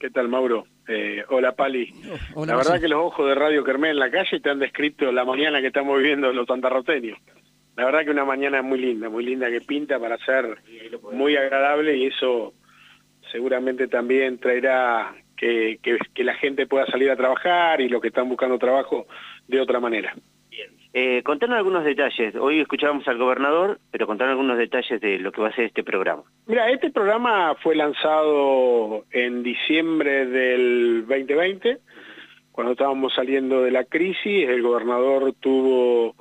¿Qué tal, Mauro? Eh, hola, Pali. Oh, hola, la verdad que los ojos de Radio Kermés en la calle te han descrito la mañana que estamos viviendo los santarroteños. La verdad que una mañana muy linda, muy linda que pinta para ser muy agradable y eso seguramente también traerá que, que- que la gente pueda salir a trabajar y los que están buscando trabajo de otra manera. Eh, contanos algunos detalles. Hoy escuchábamos al gobernador, pero contanos algunos detalles de lo que va a ser este programa. Mira, este programa fue lanzado en diciembre del 2020, cuando estábamos saliendo de la crisis, el gobernador tuvo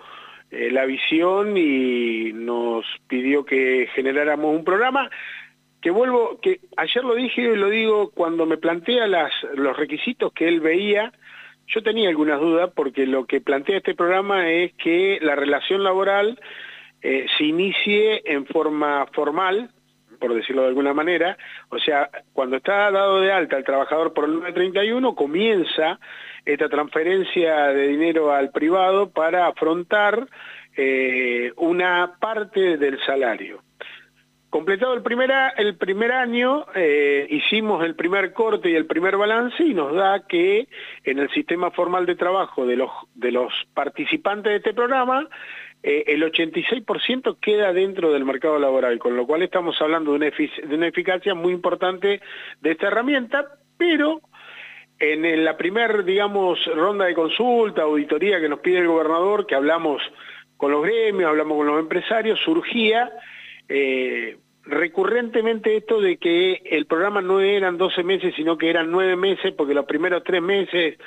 eh, la visión y nos pidió que generáramos un programa que vuelvo, que ayer lo dije y lo digo, cuando me plantea las, los requisitos que él veía, yo tenía algunas dudas porque lo que plantea este programa es que la relación laboral eh, se inicie en forma formal, por decirlo de alguna manera, o sea, cuando está dado de alta el trabajador por el 931, comienza esta transferencia de dinero al privado para afrontar eh, una parte del salario. Completado el primer, el primer año, eh, hicimos el primer corte y el primer balance y nos da que en el sistema formal de trabajo de los, de los participantes de este programa, eh, el 86% queda dentro del mercado laboral, con lo cual estamos hablando de una, de una eficacia muy importante de esta herramienta, pero en la primer, digamos, ronda de consulta, auditoría que nos pide el gobernador, que hablamos con los gremios, hablamos con los empresarios, surgía eh, recurrentemente esto de que el programa no eran 12 meses, sino que eran 9 meses, porque los primeros 3 meses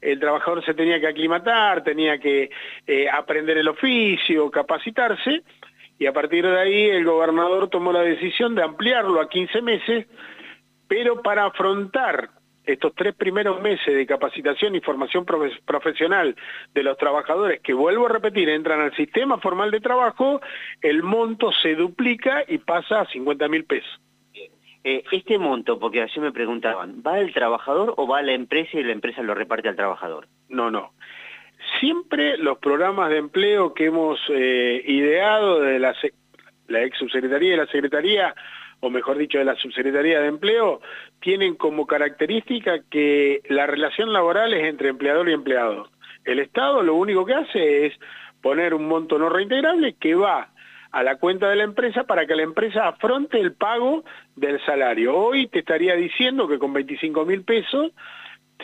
el trabajador se tenía que aclimatar, tenía que eh, aprender el oficio, capacitarse, y a partir de ahí el gobernador tomó la decisión de ampliarlo a 15 meses, pero para afrontar estos tres primeros meses de capacitación y formación profe- profesional de los trabajadores, que vuelvo a repetir, entran al sistema formal de trabajo, el monto se duplica y pasa a 50 mil pesos. Eh, este monto, porque ayer me preguntaban, ¿va al trabajador o va a la empresa y la empresa lo reparte al trabajador? No, no. Siempre los programas de empleo que hemos eh, ideado de la, la ex subsecretaría y la secretaría, o mejor dicho, de la subsecretaría de empleo, tienen como característica que la relación laboral es entre empleador y empleado. El Estado lo único que hace es poner un monto no reintegrable que va a la cuenta de la empresa para que la empresa afronte el pago del salario. Hoy te estaría diciendo que con 25 mil pesos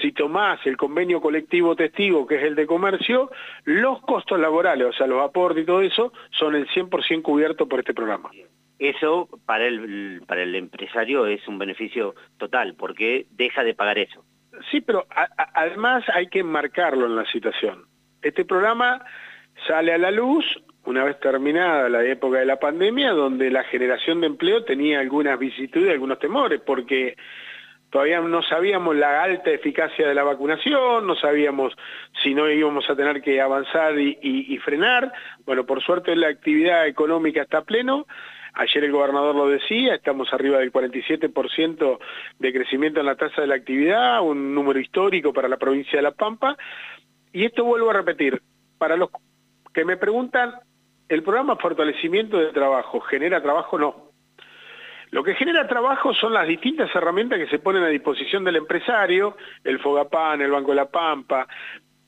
si tomás el convenio colectivo testigo, que es el de comercio, los costos laborales, o sea, los aportes y todo eso, son el 100% cubiertos por este programa. Eso para el, para el empresario es un beneficio total, porque deja de pagar eso. Sí, pero además hay que enmarcarlo en la situación. Este programa sale a la luz una vez terminada la época de la pandemia, donde la generación de empleo tenía algunas vicisitudes, algunos temores, porque todavía no sabíamos la alta eficacia de la vacunación, no sabíamos si no íbamos a tener que avanzar y, frenar. Bueno, por suerte la actividad económica está pleno. Ayer el gobernador lo decía, estamos arriba del 47% de crecimiento en la tasa de la actividad, un número histórico para la provincia de La Pampa. Y esto vuelvo a repetir, para los que me preguntan, ¿el programa Fortalecimiento de Trabajo genera trabajo? No. Lo que genera trabajo son las distintas herramientas que se ponen a disposición del empresario, el Fogapan, el Banco de la Pampa,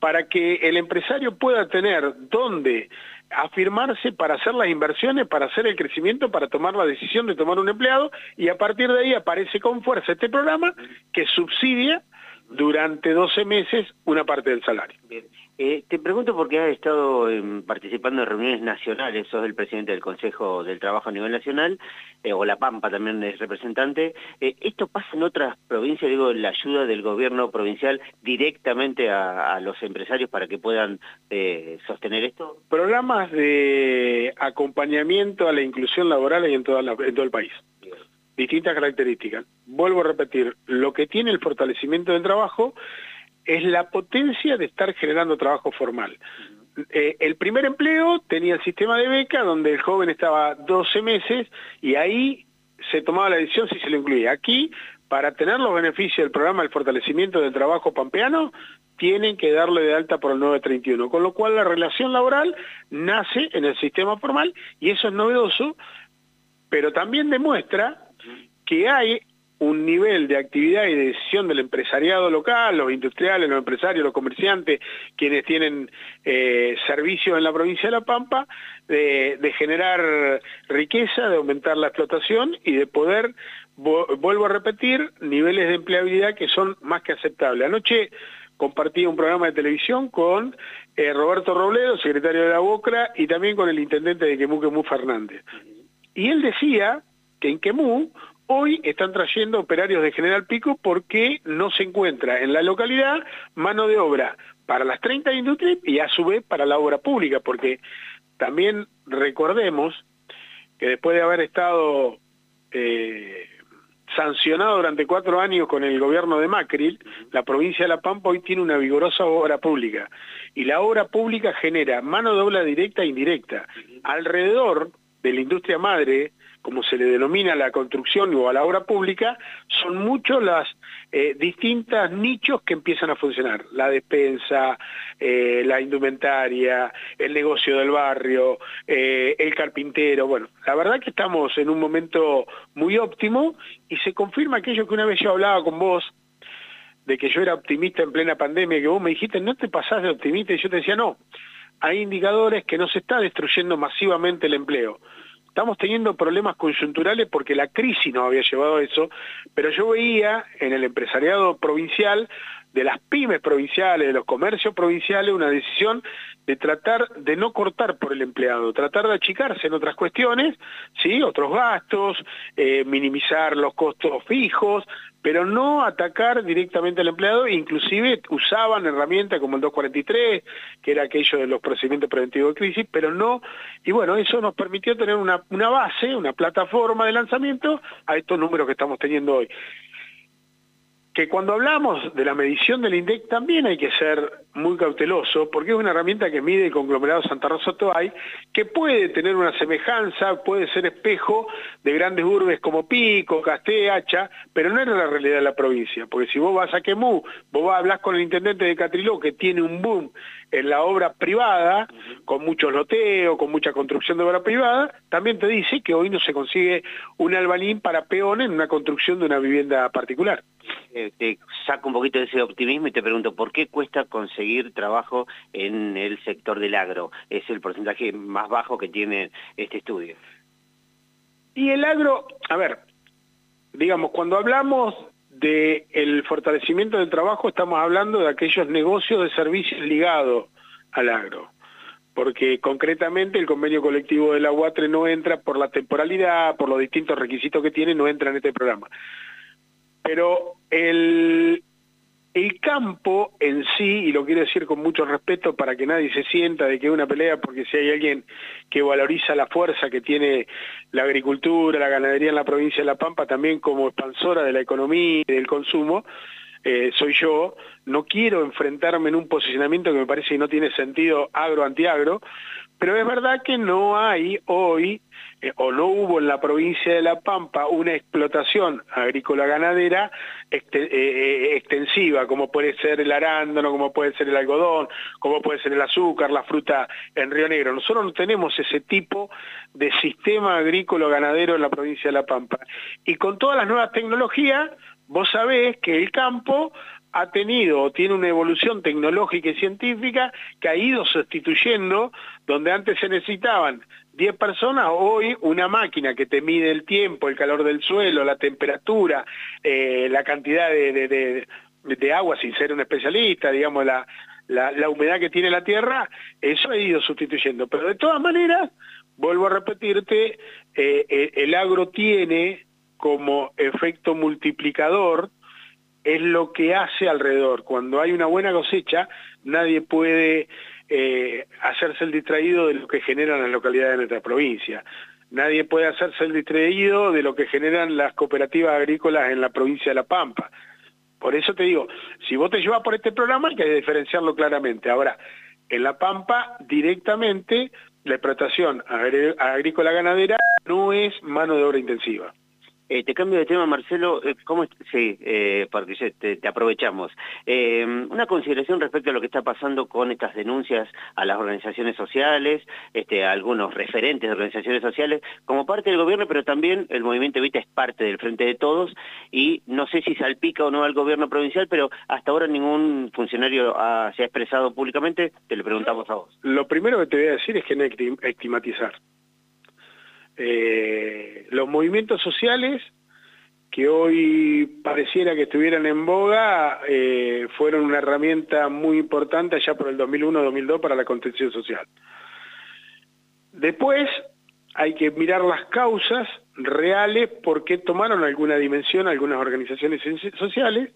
para que el empresario pueda tener dónde afirmarse para hacer las inversiones, para hacer el crecimiento, para tomar la decisión de tomar un empleado y a partir de ahí aparece con fuerza este programa que subsidia durante 12 meses una parte del salario. Bien. Eh, te pregunto porque has estado em, participando en reuniones nacionales, sos el presidente del Consejo del Trabajo a nivel nacional, eh, o La Pampa también es representante. Eh, ¿Esto pasa en otras provincias, digo, la ayuda del gobierno provincial directamente a, a los empresarios para que puedan eh, sostener esto? Programas de acompañamiento a la inclusión laboral hay en, toda la- en todo el país. Distintas características. Vuelvo a repetir, lo que tiene el fortalecimiento del trabajo es la potencia de estar generando trabajo formal. Eh, el primer empleo tenía el sistema de beca donde el joven estaba 12 meses y ahí se tomaba la decisión si se lo incluía. Aquí, para tener los beneficios del programa del fortalecimiento del trabajo pampeano, tienen que darle de alta por el 931, con lo cual la relación laboral nace en el sistema formal y eso es novedoso, pero también demuestra que hay un nivel de actividad y de decisión del empresariado local, los industriales, los empresarios, los comerciantes, quienes tienen eh, servicios en la provincia de La Pampa, de, generar riqueza, de aumentar la explotación y de poder, vuelvo a repetir, niveles de empleabilidad que son más que aceptables. Anoche compartí un programa de televisión con eh, Roberto Robledo, secretario de la UOCRA, y también con el intendente de Quemú, Quemú Fernández. Y él decía que en Quemú Hoy están trayendo operarios de General Pico porque no se encuentra en la localidad mano de obra para las 30 industrias y a su vez para la obra pública, porque también recordemos que después de haber estado eh, sancionado durante cuatro años con el gobierno de Macri, la provincia de La Pampa hoy tiene una vigorosa obra pública. Y la obra pública genera mano de obra directa e indirecta. Alrededor de la industria madre como se le denomina a la construcción o a la obra pública, son muchos las eh, distintas nichos que empiezan a funcionar. La despensa, eh, la indumentaria, el negocio del barrio, eh, el carpintero. Bueno, la verdad que estamos en un momento muy óptimo y se confirma aquello que una vez yo hablaba con vos, de que yo era optimista en plena pandemia, que vos me dijiste, no te pasás de optimista, y yo te decía, no, hay indicadores que no se está destruyendo masivamente el empleo estamos teniendo problemas coyunturales porque la crisis nos había llevado a eso, pero yo veía en el empresariado provincial, de las pymes provinciales, de los comercios provinciales, una decisión de tratar de no cortar por el empleado, tratar de achicarse en otras cuestiones, ¿sí? otros gastos, eh, minimizar los costos fijos, pero no atacar directamente al empleado, inclusive usaban herramientas como el 243, que era aquello de los procedimientos preventivos de crisis, pero no, y bueno, eso nos permitió tener una, una base, una plataforma de lanzamiento a estos números que estamos teniendo hoy que cuando hablamos de la medición del INDEC también hay que ser muy cauteloso, porque es una herramienta que mide el conglomerado Santa Rosa Toay, que puede tener una semejanza, puede ser espejo de grandes urbes como Pico, Casté, Hacha, pero no es la realidad de la provincia, porque si vos vas a Quemú, vos vas a hablar con el intendente de Catriló, que tiene un boom en la obra privada, con muchos loteos, con mucha construcción de obra privada, también te dice que hoy no se consigue un albalín para peones en una construcción de una vivienda particular. Te saco un poquito de ese optimismo y te pregunto, ¿por qué cuesta conseguir trabajo en el sector del agro? Es el porcentaje más bajo que tiene este estudio. Y el agro, a ver, digamos, cuando hablamos del fortalecimiento del trabajo, estamos hablando de aquellos negocios de servicios ligados al agro porque concretamente el convenio colectivo de la UATRE no entra por la temporalidad, por los distintos requisitos que tiene, no entra en este programa. Pero el, el campo en sí, y lo quiero decir con mucho respeto para que nadie se sienta de que es una pelea, porque si hay alguien que valoriza la fuerza que tiene la agricultura, la ganadería en la provincia de La Pampa, también como expansora de la economía y del consumo, eh, soy yo, no quiero enfrentarme en un posicionamiento que me parece que no tiene sentido agro-antiagro, pero es verdad que no hay hoy, eh, o no hubo en la provincia de La Pampa, una explotación agrícola-ganadera eh, eh, extensiva, como puede ser el arándano, como puede ser el algodón, como puede ser el azúcar, la fruta en Río Negro. Nosotros no tenemos ese tipo de sistema agrícola-ganadero en la provincia de La Pampa. Y con todas las nuevas tecnologías, vos sabés que el campo ha tenido o tiene una evolución tecnológica y científica que ha ido sustituyendo, donde antes se necesitaban 10 personas, hoy una máquina que te mide el tiempo, el calor del suelo, la temperatura, eh, la cantidad de, agua, sin ser un especialista, digamos, la, la, humedad que tiene la tierra, eso ha ido sustituyendo. Pero de todas maneras, vuelvo a repetirte, eh, el agro tiene como efecto multiplicador es lo que hace alrededor. Cuando hay una buena cosecha, nadie puede eh, hacerse el distraído de lo que generan las localidades de nuestra provincia. Nadie puede hacerse el distraído de lo que generan las cooperativas agrícolas en la provincia de La Pampa. Por eso te digo, si vos te llevas por este programa hay que diferenciarlo claramente. Ahora, en La Pampa directamente la explotación agrícola ganadera no es mano de obra intensiva. Eh, te cambio de tema, Marcelo. Eh, ¿Cómo sí, eh, porque te, aprovechamos. una consideración respecto a lo que está pasando con estas denuncias a las organizaciones sociales, este, a algunos referentes de organizaciones sociales, como parte del gobierno, pero también el movimiento Evita es parte del Frente de Todos, y no sé si salpica o no al gobierno provincial, pero hasta ahora ningún funcionario se ha expresado públicamente, te lo preguntamos a vos. Lo primero que te voy a decir es que no hay que estigmatizar. Eh, los movimientos sociales que hoy pareciera que estuvieran en boga, eh, fueron una herramienta muy importante allá por el 2001-2002 para la contención social. Después hay que mirar las causas reales por qué tomaron alguna dimensión algunas organizaciones sociales,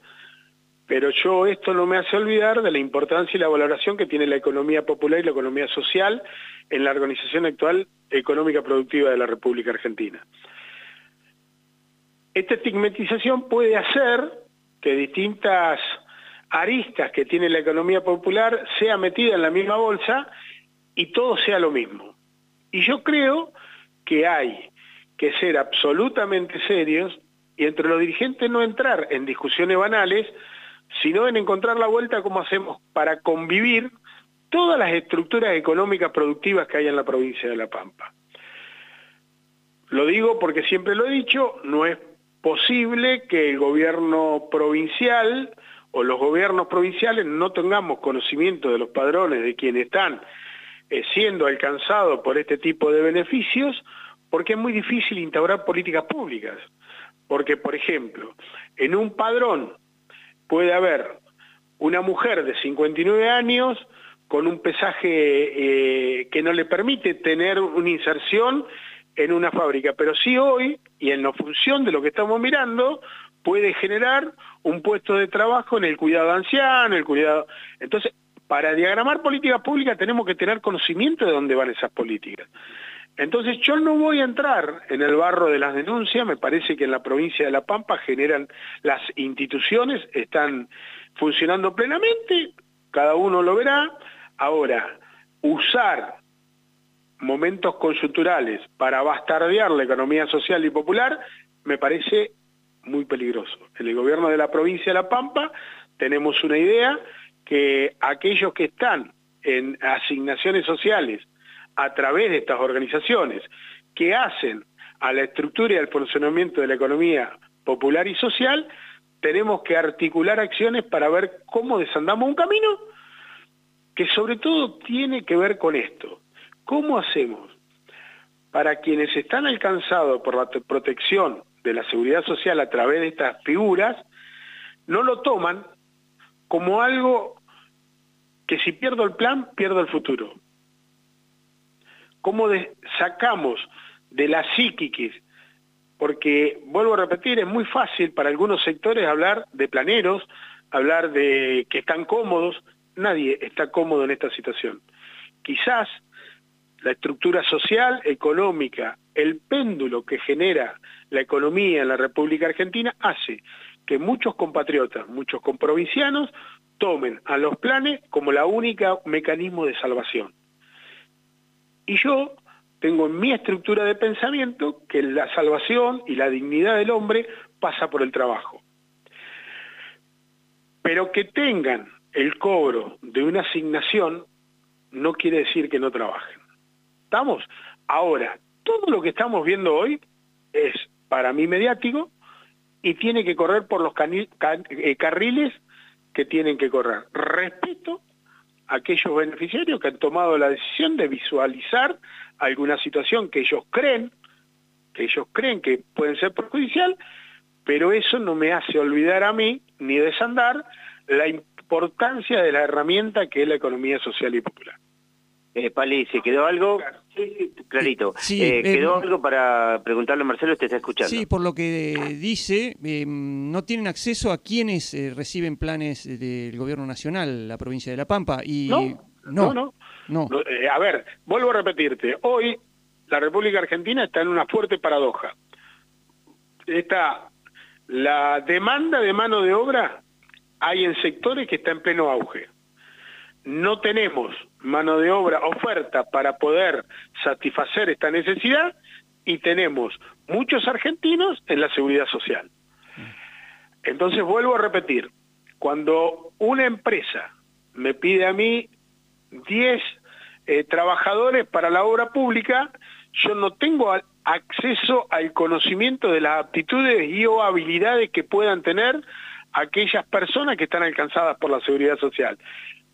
pero yo esto no me hace olvidar de la importancia y la valoración que tiene la economía popular y la economía social en la organización actual económica productiva de la República Argentina. Esta estigmatización puede hacer que distintas aristas que tiene la economía popular sea metida en la misma bolsa y todo sea lo mismo. Y yo creo que hay que ser absolutamente serios y entre los dirigentes no entrar en discusiones banales, sino en encontrar la vuelta cómo hacemos para convivir todas las estructuras económicas productivas que hay en la provincia de La Pampa. Lo digo porque siempre lo he dicho, no es posible que el gobierno provincial o los gobiernos provinciales no tengamos conocimiento de los padrones de quienes están eh, siendo alcanzados por este tipo de beneficios, porque es muy difícil instaurar políticas públicas. Porque, por ejemplo, en un padrón puede haber una mujer de 59 años con un pesaje eh, que no le permite tener una inserción en una fábrica, pero sí hoy, y en la función de lo que estamos mirando, puede generar un puesto de trabajo en el cuidado anciano, el cuidado... Entonces, para diagramar políticas públicas tenemos que tener conocimiento de dónde van esas políticas. Entonces yo no voy a entrar en el barro de las denuncias, me parece que en la provincia de La Pampa generan las instituciones, están funcionando plenamente, cada uno lo verá. Ahora, usar momentos coyunturales para bastardear la economía social y popular me parece muy peligroso. En el gobierno de la provincia de La Pampa tenemos una idea que aquellos que están en asignaciones sociales a través de estas organizaciones que hacen a la estructura y al funcionamiento de la economía popular y social, tenemos que articular acciones para ver cómo desandamos un camino que sobre todo tiene que ver con esto. ¿Cómo hacemos para quienes están alcanzados por la protección de la seguridad social a través de estas figuras, no lo toman como algo que si pierdo el plan, pierdo el futuro? ¿Cómo sacamos de la psíquica? Porque, vuelvo a repetir, es muy fácil para algunos sectores hablar de planeros, hablar de que están cómodos. Nadie está cómodo en esta situación. Quizás la estructura social, económica, el péndulo que genera la economía en la República Argentina hace que muchos compatriotas, muchos comprovincianos, tomen a los planes como la única mecanismo de salvación. Y yo tengo en mi estructura de pensamiento que la salvación y la dignidad del hombre pasa por el trabajo. Pero que tengan el cobro de una asignación no quiere decir que no trabajen. ¿Estamos? Ahora, todo lo que estamos viendo hoy es para mí mediático y tiene que correr por los eh, carriles que tienen que correr. Respeto a aquellos beneficiarios que han tomado la decisión de visualizar alguna situación que ellos creen, que ellos creen que puede ser perjudicial, pero eso no me hace olvidar a mí ni desandar la importancia de la herramienta que es la economía social y popular. Eh, Pali, ¿se quedó algo? Sí, clarito. Eh, ¿Quedó algo para preguntarle a Marcelo? Te está escuchando. Sí, por lo que dice, em, no tienen acceso a quienes eh, reciben planes del gobierno nacional, la provincia de La Pampa. Y... No, no, no. Eh, a ver, vuelvo a repetirte. Hoy la República Argentina está en una fuerte paradoja. Está la demanda de mano de obra hay en sectores que está en pleno auge no tenemos mano de obra, oferta para poder satisfacer esta necesidad y tenemos muchos argentinos en la seguridad social. Entonces vuelvo a repetir, cuando una empresa me pide a mí 10 eh, trabajadores para la obra pública, yo no tengo acceso al conocimiento de las aptitudes y o habilidades que puedan tener aquellas personas que están alcanzadas por la seguridad social.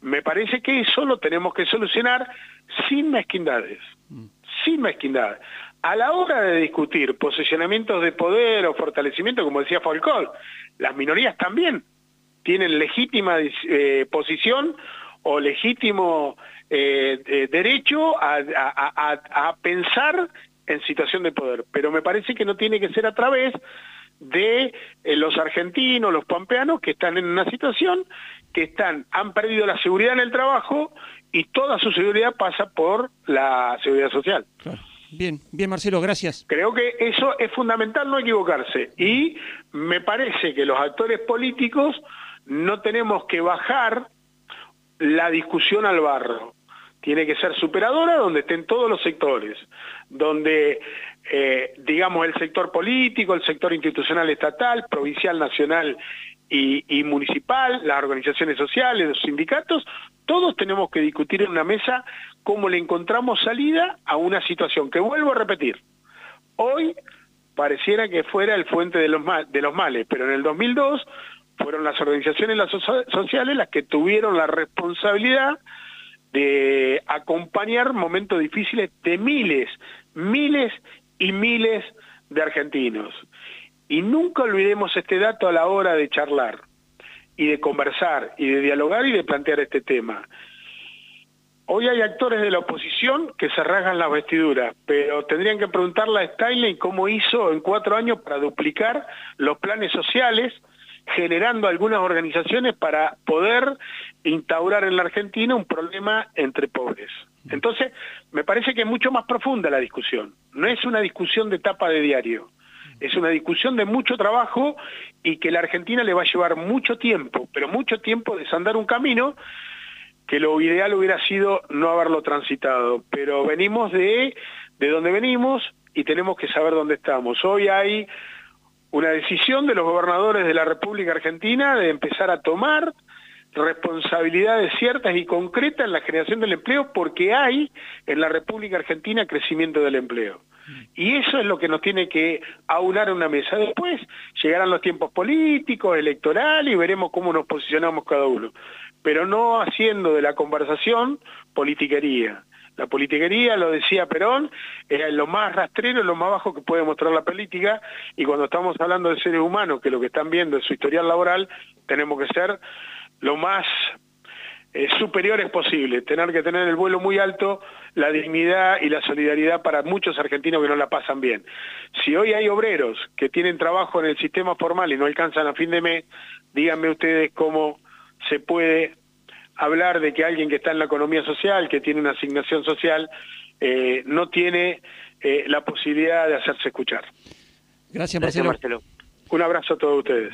Me parece que eso lo tenemos que solucionar sin mezquindades, mm. sin mezquindades. A la hora de discutir posicionamientos de poder o fortalecimiento, como decía Falcón, las minorías también tienen legítima eh, posición o legítimo eh, derecho a, pensar en situación de poder, pero me parece que no tiene que ser a través de eh, los argentinos, los pampeanos, que están en una situación que están, han perdido la seguridad en el trabajo y toda su seguridad pasa por la seguridad social. Bien, bien Marcelo, gracias. Creo que eso es fundamental no equivocarse y me parece que los actores políticos no tenemos que bajar la discusión al barro tiene que ser superadora donde estén todos los sectores, donde, eh, digamos, el sector político, el sector institucional estatal, provincial, nacional y, municipal, las organizaciones sociales, los sindicatos, todos tenemos que discutir en una mesa cómo le encontramos salida a una situación que vuelvo a repetir. Hoy pareciera que fuera el fuente de los, de los males, pero en el 2002 fueron las organizaciones sociales las que tuvieron la responsabilidad de acompañar momentos difíciles de miles, miles y miles de argentinos. Y nunca olvidemos este dato a la hora de charlar y de conversar y de dialogar y de plantear este tema. Hoy hay actores de la oposición que se rasgan las vestiduras, pero tendrían que preguntarle a Steinley cómo hizo en cuatro años para duplicar los planes sociales, generando algunas organizaciones para poder instaurar en la Argentina un problema entre pobres. Entonces, me parece que es mucho más profunda la discusión. No es una discusión de tapa de diario. Es una discusión de mucho trabajo y que la Argentina le va a llevar mucho tiempo, pero mucho tiempo desandar un camino que lo ideal hubiera sido no haberlo transitado. Pero venimos de, de donde venimos y tenemos que saber dónde estamos. Hoy hay una decisión de los gobernadores de la República Argentina de empezar a tomar responsabilidades ciertas y concretas en la generación del empleo porque hay en la República Argentina crecimiento del empleo. Y eso es lo que nos tiene que aunar a una mesa. Después llegarán los tiempos políticos, electorales y veremos cómo nos posicionamos cada uno. Pero no haciendo de la conversación politiquería. La politiquería, lo decía Perón, es lo más rastrero, lo más bajo que puede mostrar la política, y cuando estamos hablando de seres humanos, que lo que están viendo es su historial laboral, tenemos que ser lo más eh, superiores posible, tener que tener el vuelo muy alto, la dignidad y la solidaridad para muchos argentinos que no la pasan bien. Si hoy hay obreros que tienen trabajo en el sistema formal y no alcanzan a fin de mes, díganme ustedes cómo se puede hablar de que alguien que está en la economía social, que tiene una asignación social, eh, no tiene eh, la posibilidad de hacerse escuchar. Gracias, Marcelo. Un abrazo a todos ustedes.